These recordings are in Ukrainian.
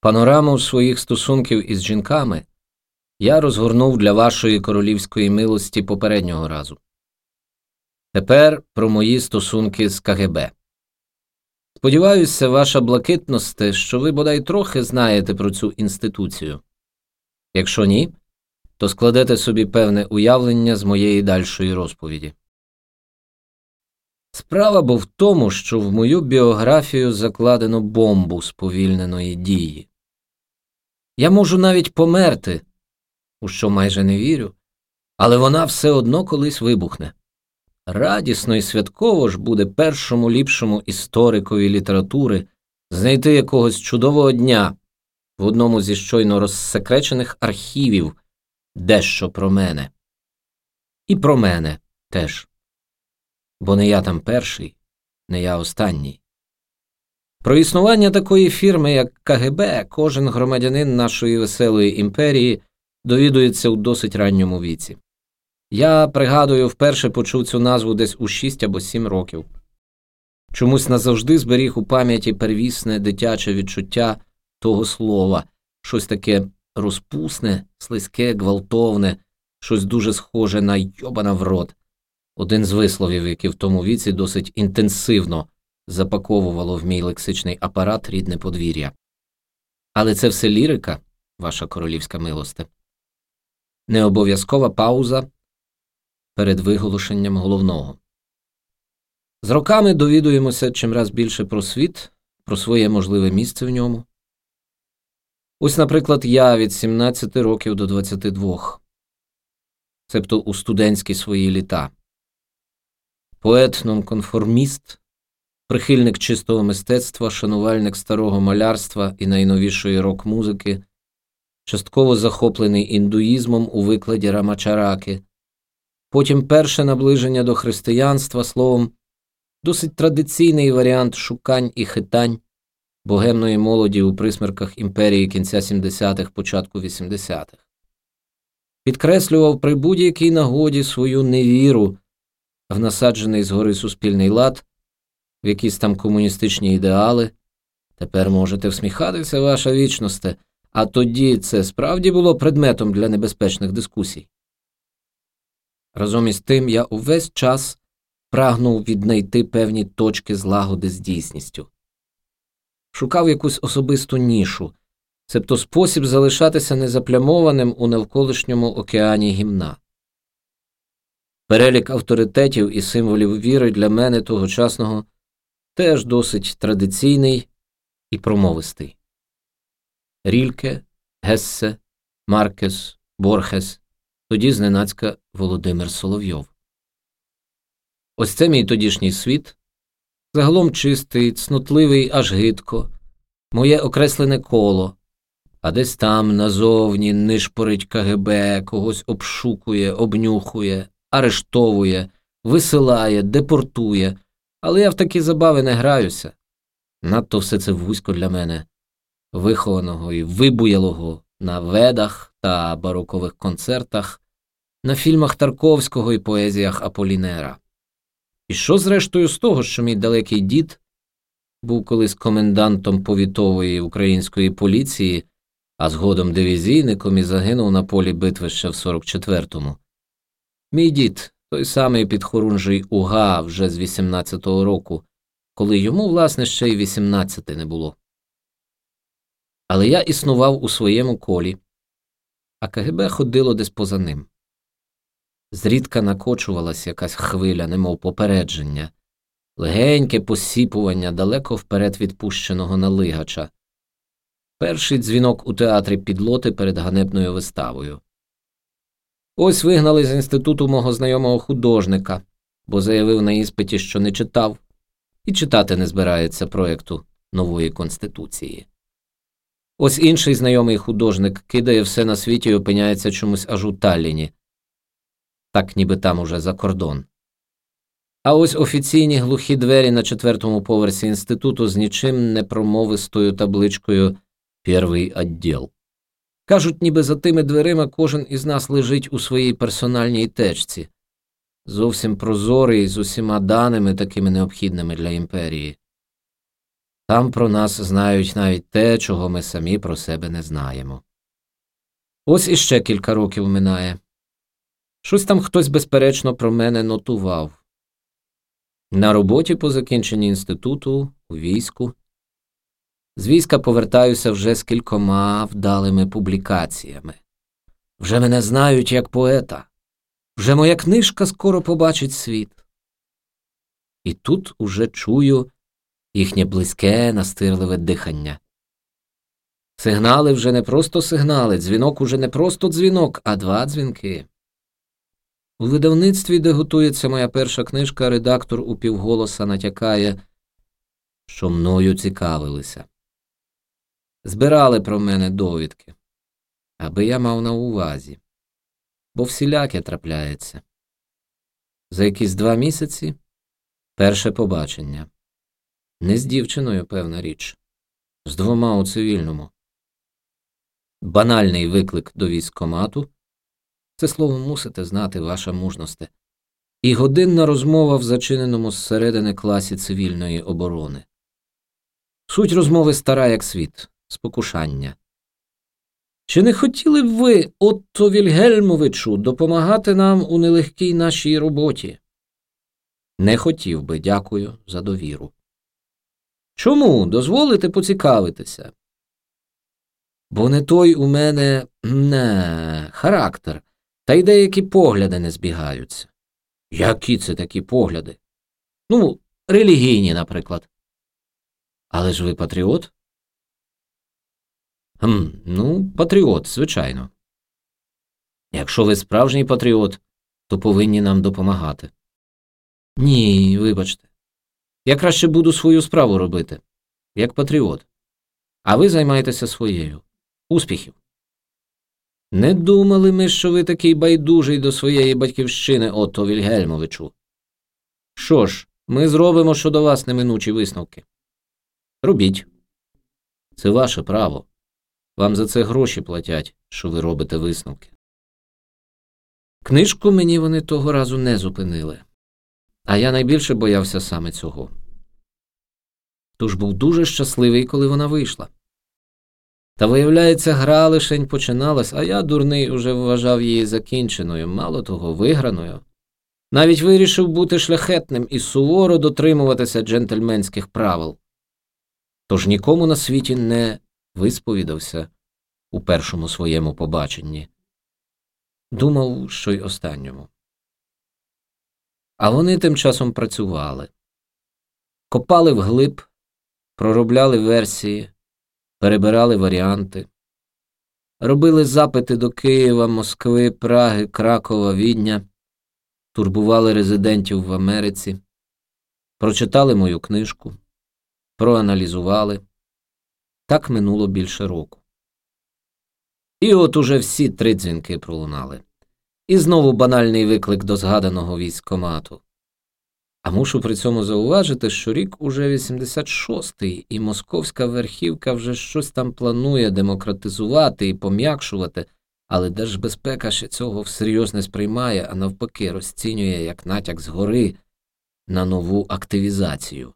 Панораму своїх стосунків із жінками я розгорнув для вашої королівської милості попереднього разу. Тепер про мої стосунки з КГБ. Сподіваюся, ваша блакитносте, що ви бодай трохи знаєте про цю інституцію. Якщо ні, то складете собі певне уявлення з моєї дальшої розповіді. Справа був в тому, що в мою біографію закладено бомбу сповільненої дії. Я можу навіть померти, у що майже не вірю, але вона все одно колись вибухне. Радісно і святково ж буде першому ліпшому історикові літератури знайти якогось чудового дня в одному зі щойно розсекречених архівів дещо про мене. І про мене теж. Бо не я там перший, не я останній. Про існування такої фірми, як КГБ, кожен громадянин нашої веселої імперії довідується у досить ранньому віці. Я, пригадую, вперше почув цю назву десь у 6 або 7 років. Чомусь назавжди зберіг у пам'яті первісне дитяче відчуття того слова, щось таке розпусне, слизьке, гвалтовне, щось дуже схоже на йобана в рот. Один з висловів, які в тому віці досить інтенсивно запаковувало в мій лексичний апарат рідне подвір'я. Але це все лірика, ваша королівська милосте. Не обов'язкова пауза перед виголошенням головного. З роками довідуємося чимраз більше про світ, про своє можливе місце в ньому. Ось, наприклад, я від 17 років до 22, цебто у студентські свої літа, поет нонконформіст, прихильник чистого мистецтва, шанувальник старого малярства і найновішої рок музики, частково захоплений індуїзмом у викладі Рамачараки, потім перше наближення до християнства словом, досить традиційний варіант шукань і хитань богемної молоді у присмерках імперії кінця 70-х, початку 80-х. Підкреслював при будь-якій нагоді свою невіру в насаджений згори суспільний лад, в якісь там комуністичні ідеали. Тепер можете всміхатися, ваша вічносте, а тоді це справді було предметом для небезпечних дискусій. Разом із тим я увесь час прагнув віднайти певні точки злагоди з дійсністю шукав якусь особисту нішу, цебто спосіб залишатися незаплямованим у навколишньому океані гімна. Перелік авторитетів і символів віри для мене тогочасного теж досить традиційний і промовистий. Рільке, Гессе, Маркес, Борхес, тоді зненацька Володимир Соловйов. Ось це мій тодішній світ, загалом чистий, цнутливий аж гидко, моє окреслене коло, а десь там назовні нишпорить КГБ, когось обшукує, обнюхує, арештовує, висилає, депортує, але я в такі забави не граюся. Надто все це вузько для мене, вихованого і вибуялого на ведах та барокових концертах, на фільмах Тарковського і поезіях Аполінера. І що, зрештою, з того, що мій далекий дід був колись комендантом повітової української поліції, а згодом дивізійником і загинув на полі битви ще в 44-му. Мій дід, той самий підхорунжий Уга вже з 18-го року, коли йому, власне, ще й 18 не було. Але я існував у своєму колі, а КГБ ходило десь поза ним. Зрідка накочувалась якась хвиля, немов попередження, легеньке посіпування далеко вперед відпущеного налигача. Перший дзвінок у театрі підлоти перед ганебною виставою. Ось вигнали з інституту мого знайомого художника, бо заявив на іспиті, що не читав, і читати не збирається проєкту нової конституції. Ось інший знайомий художник кидає все на світі і опиняється чомусь аж у Талліні, так ніби там уже за кордон. А ось офіційні глухі двері на четвертому поверсі інституту з нічим не промовистою табличкою Первий відділ. Кажуть, ніби за тими дверима кожен із нас лежить у своїй персональній течці, зовсім прозорий з усіма даними такими необхідними для імперії. Там про нас знають навіть те, чого ми самі про себе не знаємо. Ось іще кілька років минає. Щось там хтось, безперечно, про мене нотував. На роботі по закінченні інституту, у війську. З війська повертаюся вже з кількома вдалими публікаціями. Вже мене знають як поета, вже моя книжка скоро побачить світ. І тут уже чую їхнє близьке, настирливе дихання. Сигнали вже не просто сигнали, дзвінок уже не просто дзвінок, а два дзвінки. У видавництві, де готується моя перша книжка, редактор упівголоса натякає, що мною цікавилися. Збирали про мене довідки, аби я мав на увазі, бо всіляке трапляється. За якісь два місяці перше побачення. Не з дівчиною, певна річ, з двома у цивільному. Банальний виклик до військкомату це слово мусите знати, ваша мужносте, і годинна розмова в зачиненому зсередини класі цивільної оборони. Суть розмови стара, як світ, спокушання. Чи не хотіли б ви, Отто Вільгельмовичу, допомагати нам у нелегкій нашій роботі? Не хотів би, дякую за довіру. Чому дозволите поцікавитися? Бо не той у мене не, характер, та й деякі погляди не збігаються. Які це такі погляди? Ну, релігійні, наприклад. Але ж ви патріот? Хм, Ну, патріот, звичайно. Якщо ви справжній патріот, то повинні нам допомагати. Ні, вибачте. Я краще буду свою справу робити, як патріот. А ви займаєтеся своєю. Успіхів. Не думали ми, що ви такий байдужий до своєї батьківщини, Отто Вільгельмовичу. Що ж, ми зробимо щодо вас неминучі висновки. Робіть. Це ваше право. Вам за це гроші платять, що ви робите висновки. Книжку мені вони того разу не зупинили, а я найбільше боявся саме цього. Тож був дуже щасливий, коли вона вийшла. Та, виявляється, гра лишень починалась, а я, дурний, уже вважав її закінченою, мало того, виграною. Навіть вирішив бути шляхетним і суворо дотримуватися джентльменських правил. Тож нікому на світі не висповідався у першому своєму побаченні. Думав, що й останньому. А вони тим часом працювали, копали вглиб, проробляли версії перебирали варіанти, робили запити до Києва, Москви, Праги, Кракова, Відня, турбували резидентів в Америці, прочитали мою книжку, проаналізували. Так минуло більше року. І от уже всі три дзвінки пролунали. І знову банальний виклик до згаданого військкомату. А мушу при цьому зауважити, що рік уже 86-й, і московська верхівка вже щось там планує демократизувати і пом'якшувати, але Держбезпека ще цього всерйоз не сприймає, а навпаки, розцінює як натяк згори на нову активізацію.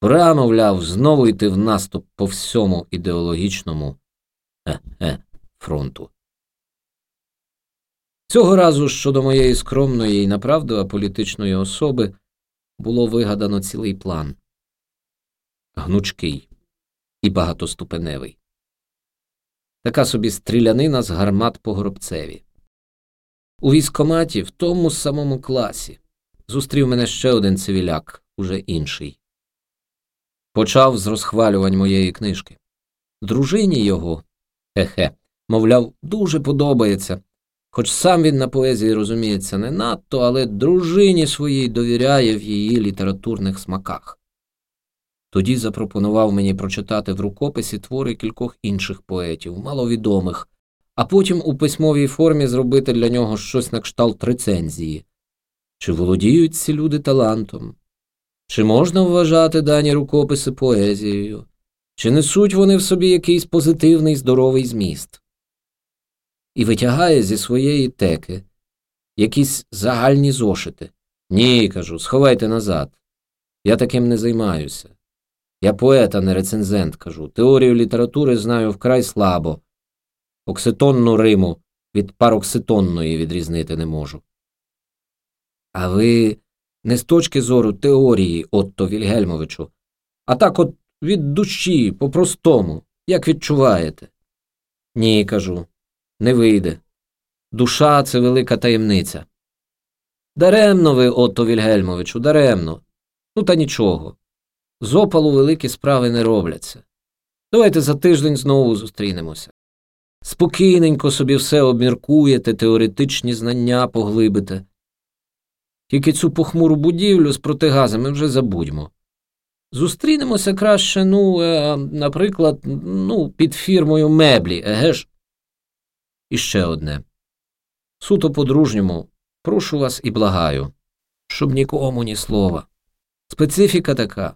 Пора, мовляв, знову йти в наступ по всьому ідеологічному е, е, фронту. Цього разу щодо моєї скромної і направду аполітичної особи було вигадано цілий план гнучкий і багатоступеневий. Така собі стрілянина з гармат по горобцеві. У військоматі, в тому самому класі, зустрів мене ще один цивіляк, уже інший. Почав з розхвалювань моєї книжки. Дружині його, хе-хе, мовляв, дуже подобається. Хоч сам він на поезії розуміється не надто, але дружині своїй довіряє в її літературних смаках. Тоді запропонував мені прочитати в рукописі твори кількох інших поетів, маловідомих, а потім у письмовій формі зробити для нього щось на кшталт рецензії. Чи володіють ці люди талантом? Чи можна вважати дані рукописи поезією? Чи несуть вони в собі якийсь позитивний здоровий зміст? і витягає зі своєї теки якісь загальні зошити. Ні, кажу, сховайте назад. Я таким не займаюся. Я поет, а не рецензент кажу. Теорію літератури знаю вкрай слабо. Окситонну риму від парокситонної відрізнити не можу. А ви не з точки зору теорії, Отто Вільгельмовичу, а так от від душі, по-простому, як відчуваєте. Ні, кажу, не вийде. Душа це велика таємниця. Даремно ви, Отто Вільгельмовичу, даремно. Ну, та нічого. З опалу великі справи не робляться. Давайте за тиждень знову зустрінемося. Спокійненько собі все обміркуєте, теоретичні знання поглибите. Тільки цю похмуру будівлю з протигазами вже забудьмо. Зустрінемося краще, ну, е, наприклад, ну, під фірмою меблі, еге ж? І ще одне. Суто по-дружньому, прошу вас і благаю, щоб нікому ні слова. Специфіка така.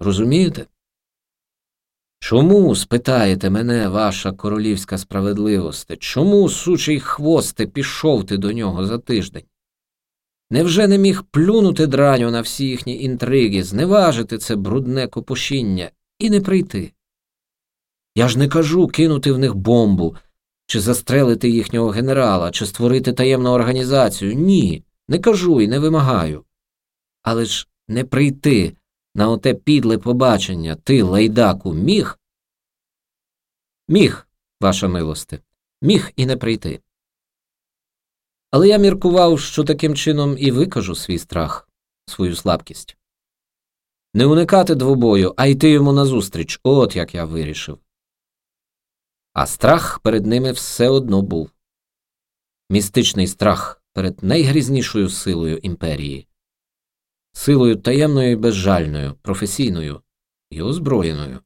Розумієте? Чому, спитаєте мене, ваша королівська справедливосте, чому, сучий хвосте, пішов ти до нього за тиждень? Невже не міг плюнути драню на всі їхні інтриги, зневажити це брудне копошіння і не прийти? Я ж не кажу кинути в них бомбу, чи застрелити їхнього генерала, чи створити таємну організацію. Ні, не кажу і не вимагаю. Але ж не прийти на оте підле побачення ти, лайдаку, міг? Міг, ваша милосте, міг і не прийти. Але я міркував, що таким чином і викажу свій страх, свою слабкість. Не уникати двобою, а йти йому назустріч, от як я вирішив. А страх перед ними все одно був містичний страх перед найгрізнішою силою імперії, силою таємною і безжальною, професійною і озброєною.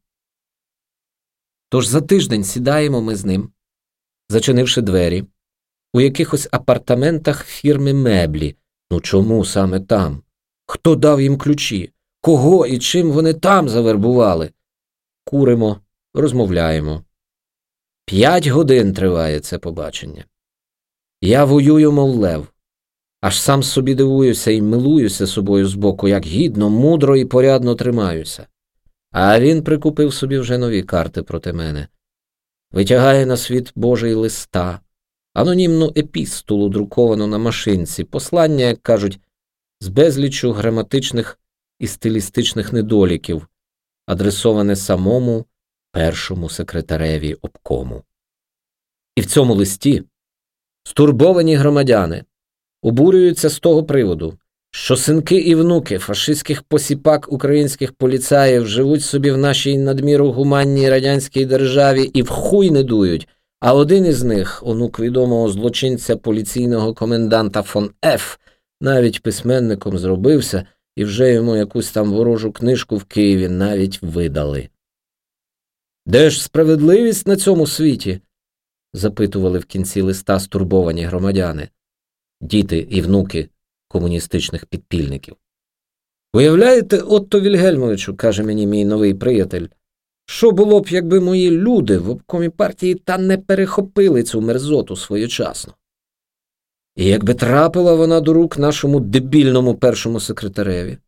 Тож за тиждень сідаємо ми з ним, зачинивши двері у якихось апартаментах фірми меблі. Ну чому саме там? Хто дав їм ключі? Кого і чим вони там завербували? Куримо, розмовляємо. П'ять годин триває це побачення. Я воюю, мов лев, аж сам собі дивуюся і милуюся собою збоку, як гідно, мудро і порядно тримаюся. А він прикупив собі вже нові карти проти мене, витягає на світ Божий листа анонімну епістолу, друковану на машинці, послання, як кажуть, з безлічу граматичних і стилістичних недоліків, адресоване самому першому секретареві обкому. І в цьому листі стурбовані громадяни обурюються з того приводу, що синки і внуки фашистських посіпак українських поліцаїв живуть собі в нашій надміру гуманній радянській державі і в хуй не дують. А один із них, онук відомого злочинця поліційного коменданта фон Ф, навіть письменником зробився, і вже йому якусь там ворожу книжку в Києві навіть видали. Де ж справедливість на цьому світі? запитували в кінці листа стурбовані громадяни, діти і внуки комуністичних підпільників. Уявляєте, Отто Вільгельмовичу, каже мені мій новий приятель. Що було б, якби мої люди в обкомі партії та не перехопили цю мерзоту своєчасно? І якби трапила вона до рук нашому дебільному першому секретареві,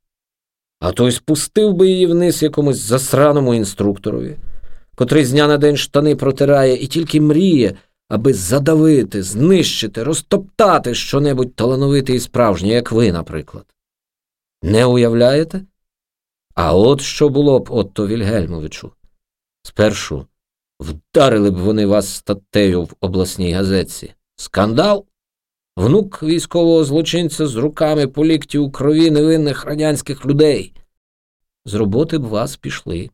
а той спустив би її вниз якомусь засраному інструкторові, котрий з дня на день штани протирає і тільки мріє, аби задавити, знищити, розтоптати щонебудь талановите і справжнє, як ви, наприклад. Не уявляєте? А от що було б, Отто Вільгельмовичу. Спершу вдарили б вони вас статтею в обласній газетці. Скандал? Внук військового злочинця з руками по лікті у крові невинних радянських людей. З роботи б вас пішли.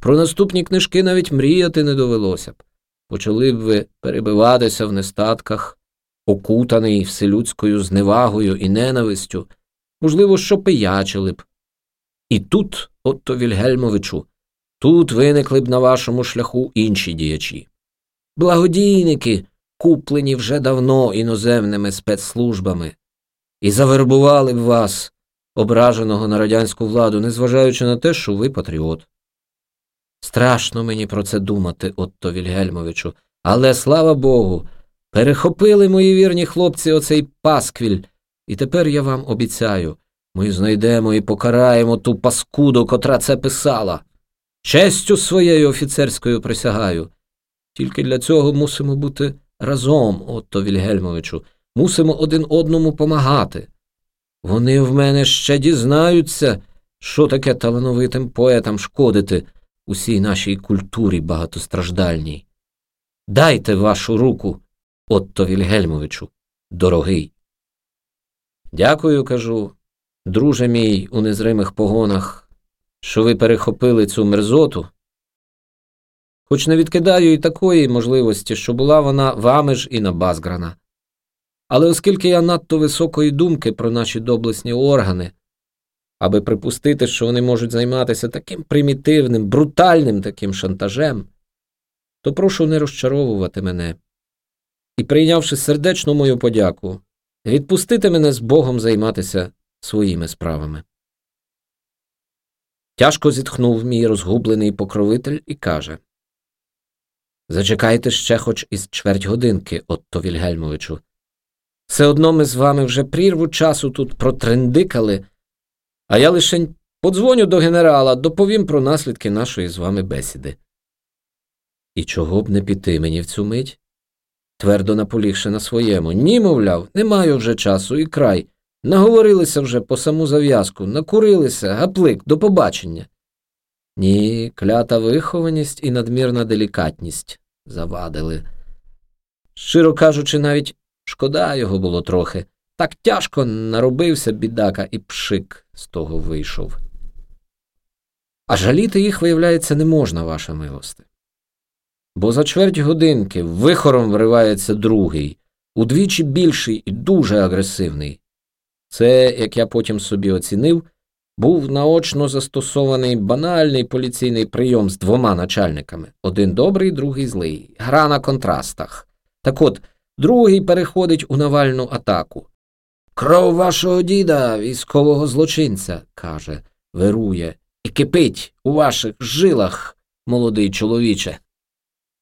Про наступні книжки навіть мріяти не довелося б. Почали б ви перебиватися в нестатках, окутаний вселюдською зневагою і ненавистю, можливо, що пиячили б. І тут, Отто Вільгельмовичу, Тут виникли б на вашому шляху інші діячі. Благодійники, куплені вже давно іноземними спецслужбами, і завербували б вас, ображеного на радянську владу, незважаючи на те, що ви патріот. Страшно мені про це думати, Отто Вільгельмовичу, але слава Богу, перехопили мої вірні хлопці оцей пасквіль, і тепер я вам обіцяю Ми знайдемо і покараємо ту паскуду, котра це писала. Честю своєю офіцерською присягаю. Тільки для цього мусимо бути разом, Отто Вільгельмовичу, мусимо один одному помагати. Вони в мене ще дізнаються, що таке талановитим поетам шкодити усій нашій культурі багатостраждальній. Дайте вашу руку, Отто Вільгельмовичу, дорогий. Дякую, кажу, друже мій у незримих погонах, що ви перехопили цю мерзоту. Хоч не відкидаю і такої можливості, що була вона вами ж і на Базграна. Але оскільки я надто високої думки про наші доблесні органи, аби припустити, що вони можуть займатися таким примітивним, брутальним таким шантажем, то прошу не розчаровувати мене і, прийнявши сердечну мою подяку, відпустити мене з Богом займатися своїми справами. Тяжко зітхнув мій розгублений покровитель і каже Зачекайте ще хоч із чверть годинки, Отто Вільгельмовичу. Все одно ми з вами вже прірву часу тут протрендикали, а я лише подзвоню до генерала, доповім про наслідки нашої з вами бесіди. І чого б не піти мені в цю мить? Твердо наполігши на своєму. Ні, мовляв, не маю вже часу і край. Наговорилися вже по саму зав'язку, накурилися, гаплик, до побачення. Ні, клята вихованість і надмірна делікатність завадили. Щиро кажучи, навіть шкода його було трохи. Так тяжко наробився бідака, і пшик з того вийшов. А жаліти їх, виявляється, не можна, ваша милости. Бо за чверть годинки вихором вривається другий, удвічі більший і дуже агресивний. Це, як я потім собі оцінив, був наочно застосований банальний поліційний прийом з двома начальниками один добрий, другий злий, гра на контрастах. Так от, другий переходить у навальну атаку. Кров вашого діда, військового злочинця, каже, вирує, і кипить у ваших жилах, молодий чоловіче.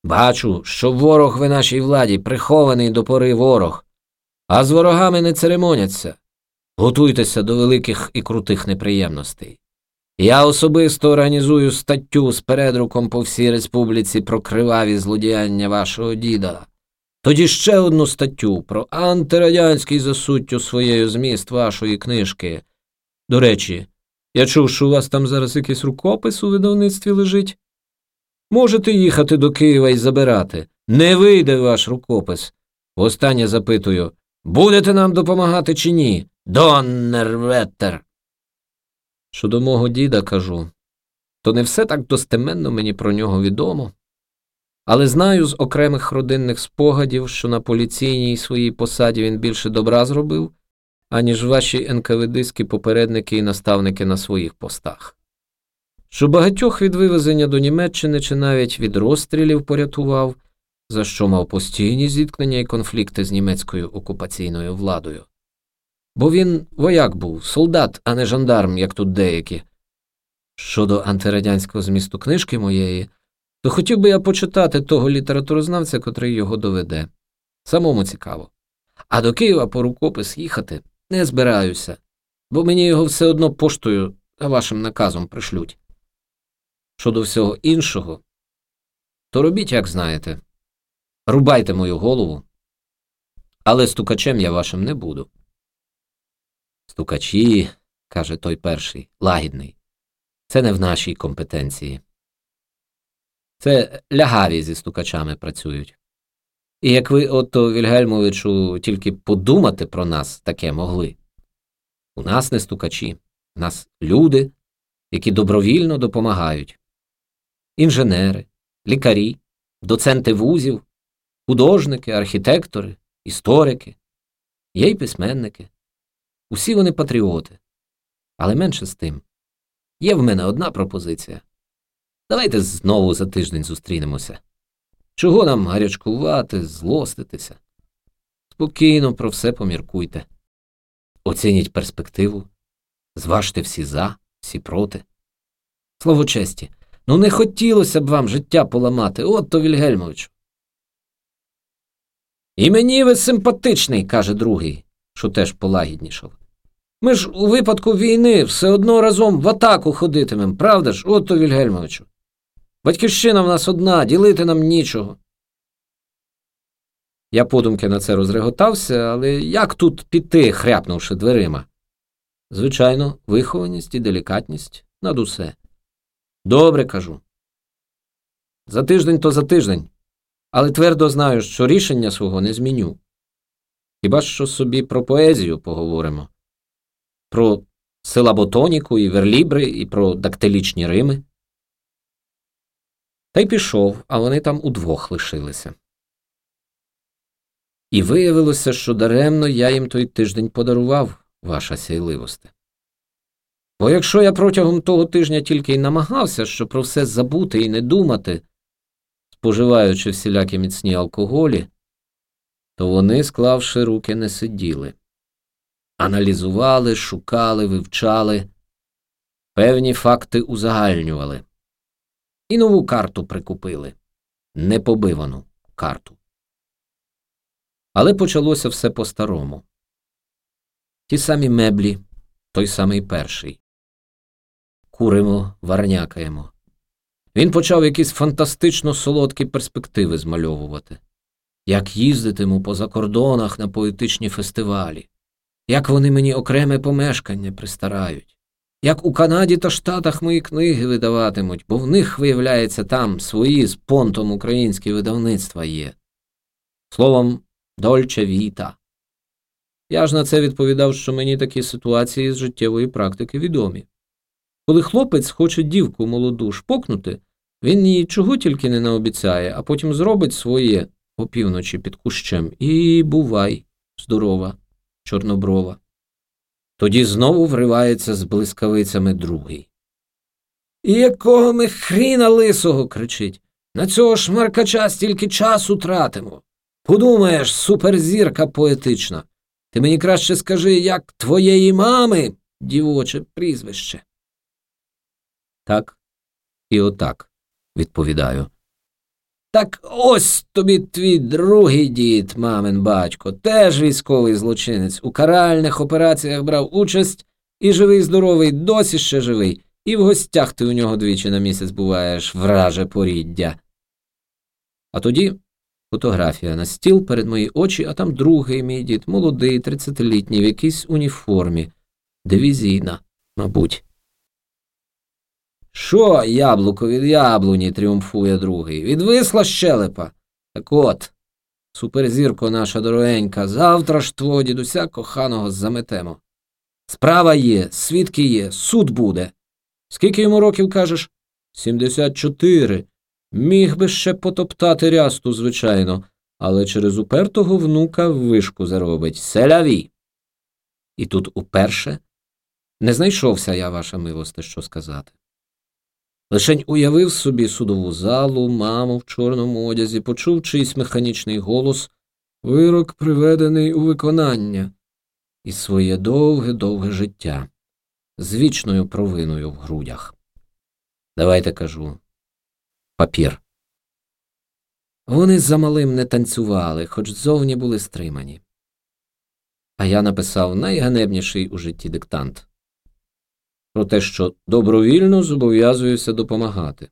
Бачу, що ворог ви нашій владі прихований до пори ворог, а з ворогами не церемоняться. Готуйтеся до великих і крутих неприємностей. Я особисто організую статтю з передруком по всій республіці про криваві злодіяння вашого діда. Тоді ще одну статтю про антирадянський засуттю своєю зміст вашої книжки. До речі, я чув, що у вас там зараз якийсь рукопис у видавництві лежить. Можете їхати до Києва і забирати. Не вийде ваш рукопис. Востаннє запитую будете нам допомагати чи ні? Доннерветтер. Щодо мого діда кажу, то не все так достеменно мені про нього відомо, але знаю з окремих родинних спогадів, що на поліційній своїй посаді він більше добра зробив, аніж ваші НКВДські попередники і наставники на своїх постах. Що багатьох від вивезення до Німеччини чи навіть від розстрілів порятував, за що мав постійні зіткнення і конфлікти з німецькою окупаційною владою. Бо він вояк був, солдат, а не жандарм, як тут деякі. Щодо антирадянського змісту книжки моєї, то хотів би я почитати того літературознавця, котрий його доведе. Самому цікаво. А до Києва по рукопис їхати не збираюся, бо мені його все одно поштою за вашим наказом пришлють. Щодо всього іншого, то робіть, як знаєте. Рубайте мою голову, але стукачем я вашим не буду. Стукачі, каже той перший, лагідний, це не в нашій компетенції. Це лягаві зі стукачами працюють. І як ви, Отто Вільгельмовичу, тільки подумати про нас таке могли. У нас не стукачі, у нас люди, які добровільно допомагають інженери, лікарі, доценти вузів, художники, архітектори, історики, є й письменники. Усі вони патріоти. Але менше з тим. Є в мене одна пропозиція. Давайте знову за тиждень зустрінемося. Чого нам гарячкувати, злоститися? Спокійно про все поміркуйте. Оцініть перспективу, зважте всі за, всі проти. Слово честі, ну не хотілося б вам життя поламати, отто Вільгельмовичу. І мені ви симпатичний, каже другий, що теж полагіднішав. Ми ж у випадку війни все одно разом в атаку ходитимем, правда ж, Отто Вільгельмовичу? Батьківщина в нас одна, ділити нам нічого. Я подумки на це розреготався, але як тут піти, хряпнувши дверима? Звичайно, вихованість і делікатність над усе. Добре кажу. За тиждень то за тиждень, але твердо знаю, що рішення свого не зміню. Хіба що собі про поезію поговоримо, про силаботоніку і верлібри, і про дактилічні рими. Та й пішов, а вони там удвох лишилися. І виявилося, що даремно я їм той тиждень подарував, ваша сяйливосте. Бо якщо я протягом того тижня тільки й намагався, що про все забути і не думати, споживаючи всілякі міцні алкоголі, то вони, склавши руки, не сиділи, аналізували, шукали, вивчали, певні факти узагальнювали і нову карту прикупили непобивану карту. Але почалося все по-старому. Ті самі меблі, той самий перший. Куримо, варнякаємо. Він почав якісь фантастично солодкі перспективи змальовувати, як їздитиму по закордонах на поетичні фестивалі, як вони мені окреме помешкання пристарають, як у Канаді та Штатах мої книги видаватимуть, бо в них, виявляється, там свої з понтом українські видавництва є. Словом, дольче віта. Я ж на це відповідав, що мені такі ситуації з життєвої практики відомі. Коли хлопець хоче дівку молоду шпокнути, він їй чого тільки не наобіцяє, а потім зробить своє опівночі під кущем і бувай, здорова, чорноброва. Тоді знову вривається з блискавицями другий. І якого ми хріна лисого кричить. На цього шмаркача стільки часу тратимо. Подумаєш, суперзірка поетична. Ти мені краще скажи, як твоєї мами, дівоче прізвище. Так і отак, відповідаю. Так ось тобі твій другий дід, мамин батько, теж військовий злочинець, у каральних операціях брав участь і живий, здоровий, досі ще живий, і в гостях ти у нього двічі на місяць буваєш, враже поріддя. А тоді фотографія на стіл перед мої очі, а там другий мій дід, молодий, тридцятилітній, в якійсь уніформі, дивізійна, мабуть. Що, яблуко від яблуні, тріумфує другий. Відвисла щелепа. Так от, суперзірко наша дорогенька, завтра ж твого дідуся коханого заметемо. Справа є, свідки є, суд буде. Скільки йому років кажеш? Сімдесят чотири. Міг би ще потоптати рясту, звичайно, але через упертого внука вишку заробить. Селяві. І тут уперше не знайшовся я, ваша милосте, що сказати. Лишень уявив собі судову залу, маму в чорному одязі, почув чийсь механічний голос, вирок приведений у виконання, і своє довге довге життя з вічною провиною в грудях. Давайте кажу папір. Вони за малим не танцювали, хоч зовні були стримані. А я написав найганебніший у житті диктант про те, що добровільно зобов'язуюся допомагати,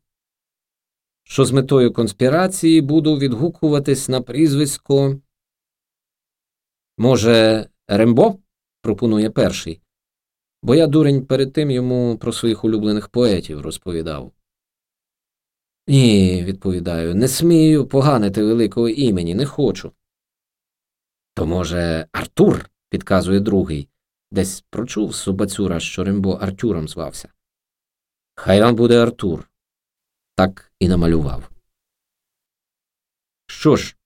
що з метою конспірації буду відгукуватись на прізвисько. Може, Рембо? пропонує перший, бо я дурень перед тим йому про своїх улюблених поетів розповідав. Ні, відповідаю, не смію поганити великого імені, не хочу. То, може, Артур, підказує другий, Десь прочув собацюра, що Рембо Артюром звався. Хай вам буде Артур. Так і намалював. Що ж?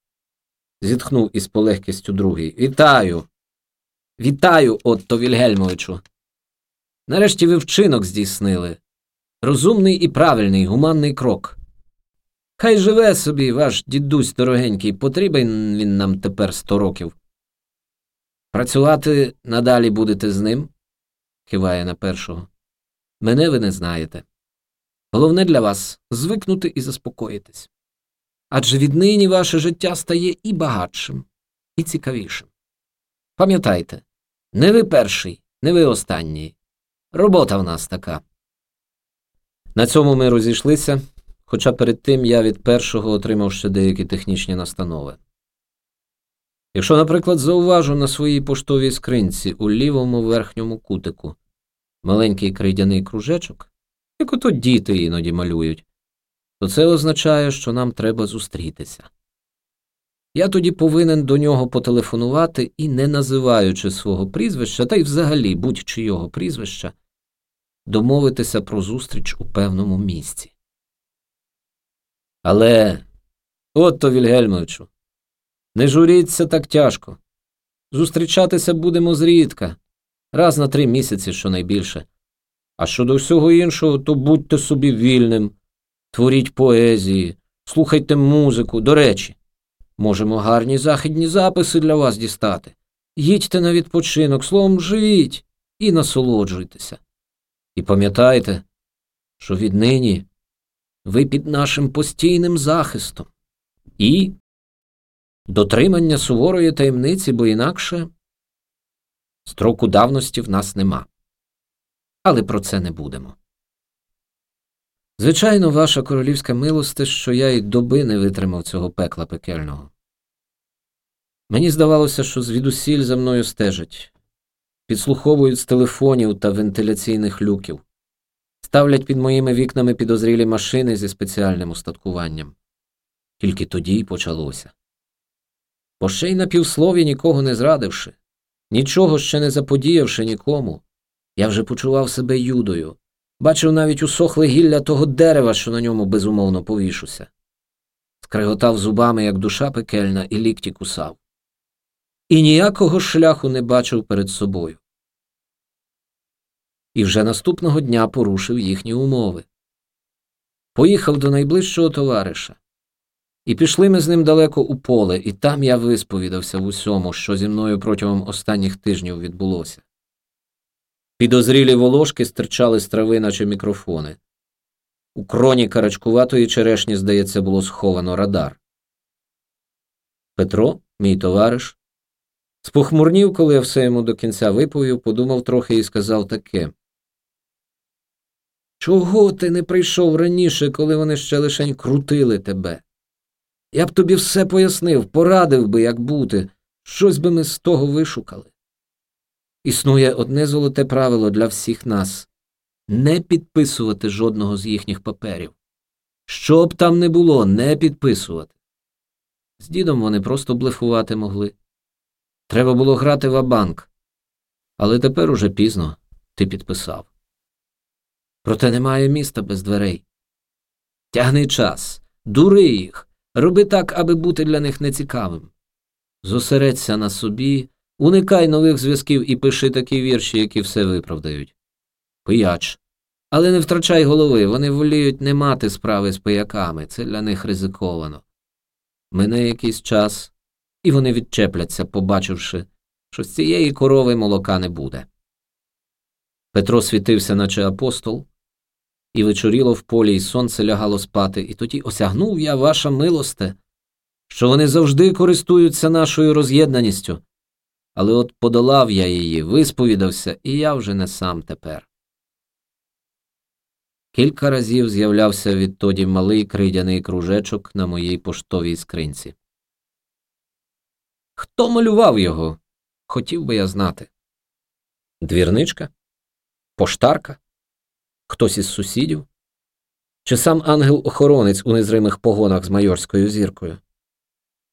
зітхнув із полегкістю другий. Вітаю. Вітаю, Отто Вільгельмовичу. Нарешті ви вчинок здійснили. Розумний і правильний, гуманний крок. Хай живе собі ваш дідусь дорогенький, потрібен він нам тепер сто років. Працювати надалі будете з ним? киває на першого. Мене ви не знаєте. Головне для вас звикнути і заспокоїтись. Адже віднині ваше життя стає і багатшим, і цікавішим. Пам'ятайте, не ви перший, Не ви останній. Робота в нас така. На цьому ми розійшлися, хоча перед тим я від першого отримав ще деякі технічні настанови. Якщо, наприклад, зауважу на своїй поштовій скринці у лівому верхньому кутику маленький крейдяний кружечок, як ото діти іноді малюють, то це означає, що нам треба зустрітися. Я тоді повинен до нього потелефонувати і, не називаючи свого прізвища, та й взагалі будь-чийого прізвища, домовитися про зустріч у певному місці. Але, отто Вільгельмовичу, не журіться так тяжко. Зустрічатися будемо зрідка, раз на три місяці щонайбільше. А щодо всього іншого, то будьте собі вільним, творіть поезії, слухайте музику. До речі, можемо гарні західні записи для вас дістати. Їдьте на відпочинок, словом, живіть і насолоджуйтеся. І пам'ятайте, що віднині ви під нашим постійним захистом і дотримання суворої таємниці, бо інакше строку давності в нас нема. Але про це не будемо. Звичайно, ваша королівська милосте, що я й доби не витримав цього пекла пекельного. Мені здавалося, що звідусіль за мною стежать, підслуховують з телефонів та вентиляційних люків, ставлять під моїми вікнами підозрілі машини зі спеціальним устаткуванням. Тільки тоді й почалося. Бо ще й на півслові нікого не зрадивши, нічого ще не заподіявши нікому, я вже почував себе юдою, бачив навіть усохле гілля того дерева, що на ньому безумовно повішуся, скреготав зубами, як душа пекельна, і лікті кусав, і ніякого шляху не бачив перед собою. І вже наступного дня порушив їхні умови. Поїхав до найближчого товариша. І пішли ми з ним далеко у поле, і там я висповідався в усьому, що зі мною протягом останніх тижнів відбулося. Підозрілі волошки стирчали з трави, наче мікрофони. У кроні карачкуватої черешні, здається, було сховано радар. Петро, мій товариш, спохмурнів, коли я все йому до кінця виповів, подумав трохи і сказав таке Чого ти не прийшов раніше, коли вони ще лишень крутили тебе? Я б тобі все пояснив, порадив би, як бути, щось би ми з того вишукали. Існує одне золоте правило для всіх нас не підписувати жодного з їхніх паперів. Що б там не було, не підписувати. З дідом вони просто блефувати могли. Треба було грати в абанк. Але тепер уже пізно ти підписав. Проте немає міста без дверей. Тягни час, дури їх, роби так, аби бути для них нецікавим. Зосередься на собі. Уникай нових зв'язків і пиши такі вірші, які все виправдають. Пияч. Але не втрачай голови, вони воліють не мати справи з пияками, це для них ризиковано. Мине якийсь час, і вони відчепляться, побачивши, що з цієї корови молока не буде. Петро світився, наче апостол, і вечоріло в полі, і сонце лягало спати, і тоді осягнув я, ваша милосте, що вони завжди користуються нашою роз'єднаністю. Але от подолав я її, висповідався, і я вже не сам тепер. Кілька разів з'являвся відтоді малий крийдяний кружечок на моїй поштовій скринці. Хто малював його? Хотів би я знати. Двірничка? Поштарка? Хтось із сусідів? Чи сам ангел-охоронець у незримих погонах з майорською зіркою?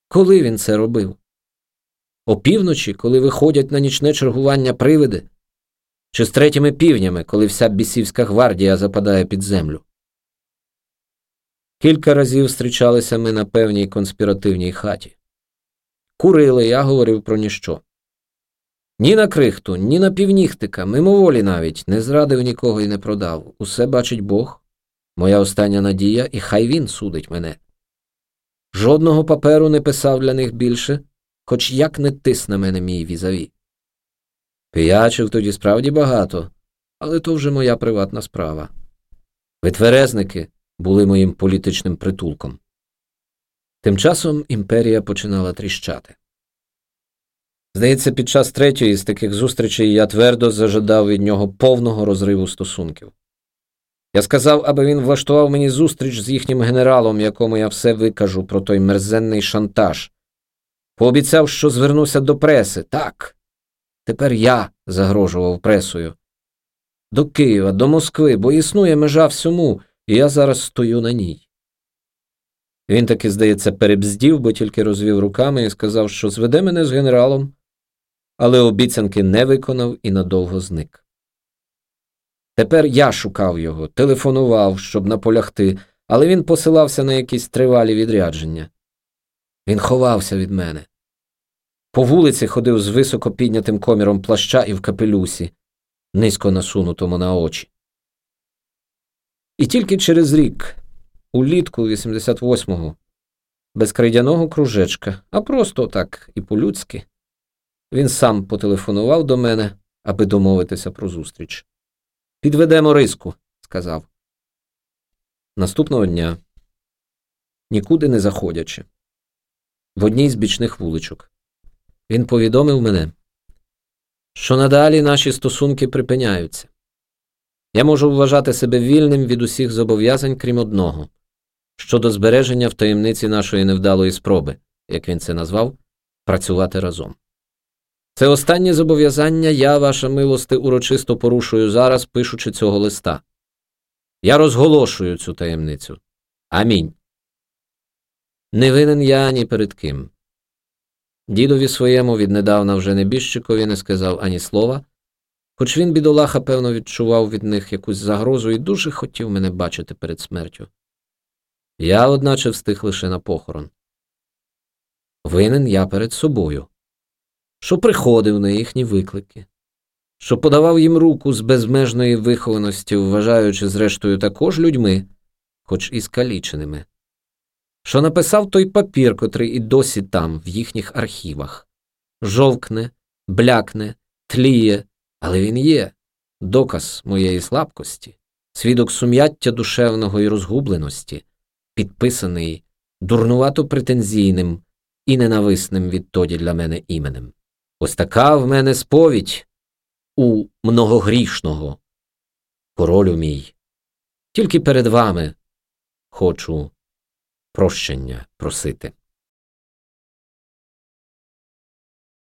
Коли він це робив? Опівночі, коли виходять на нічне чергування привиди, чи з третіми півнями, коли вся бісівська гвардія западає під землю. Кілька разів зустрічалися ми на певній конспіративній хаті. Курили, я говорив про ніщо. Ні на крихту, ні на півніхтика, мимоволі навіть не зрадив нікого і не продав. Усе бачить Бог, моя остання надія, і хай він судить мене. Жодного паперу не писав для них більше хоч як не тисне мене мій візаві. Пиячив тоді справді багато, але то вже моя приватна справа. Витверезники були моїм політичним притулком. Тим часом імперія починала тріщати. Здається, під час третьої з таких зустрічей я твердо зажадав від нього повного розриву стосунків. Я сказав, аби він влаштував мені зустріч з їхнім генералом, якому я все викажу про той мерзенний шантаж. Пообіцяв, що звернуся до преси. Так. Тепер я загрожував пресою. До Києва, до Москви, бо існує межа всьому, і я зараз стою на ній. Він таки, здається, перебздів, бо тільки розвів руками і сказав, що зведе мене з генералом, але обіцянки не виконав і надовго зник. Тепер я шукав його, телефонував, щоб наполягти, але він посилався на якісь тривалі відрядження. Він ховався від мене. По вулиці ходив з високо піднятим коміром плаща і в капелюсі, низько насунутому на очі. І тільки через рік, улітку 88-го, без крейдяного кружечка, а просто так і по-людськи, він сам потелефонував до мене, аби домовитися про зустріч. Підведемо риску, сказав. Наступного дня, нікуди не заходячи, в одній з бічних вуличок, він повідомив мене, що надалі наші стосунки припиняються. Я можу вважати себе вільним від усіх зобов'язань, крім одного щодо збереження в таємниці нашої невдалої спроби, як він це назвав, працювати разом. Це останнє зобов'язання я, ваша милости, урочисто порушую зараз, пишучи цього листа. Я розголошую цю таємницю. Амінь. Не винен я ні перед ким. Дідові своєму віднедавна вже небіжчикові не сказав ані слова, хоч він, бідолаха, певно, відчував від них якусь загрозу і дуже хотів мене бачити перед смертю. Я, одначе, встиг лише на похорон. Винен я перед собою що приходив на їхні виклики, що подавав їм руку з безмежної вихованості, вважаючи, зрештою, також людьми, хоч і скаліченими, що написав той папір, котрий і досі там, в їхніх архівах, жовкне, блякне, тліє, але він є доказ моєї слабкості, свідок сум'яття душевного і розгубленості, підписаний дурнувато претензійним і ненависним відтоді для мене іменем. Ось така в мене сповідь у многогрішного, королю мій. Тільки перед вами хочу прощення просити.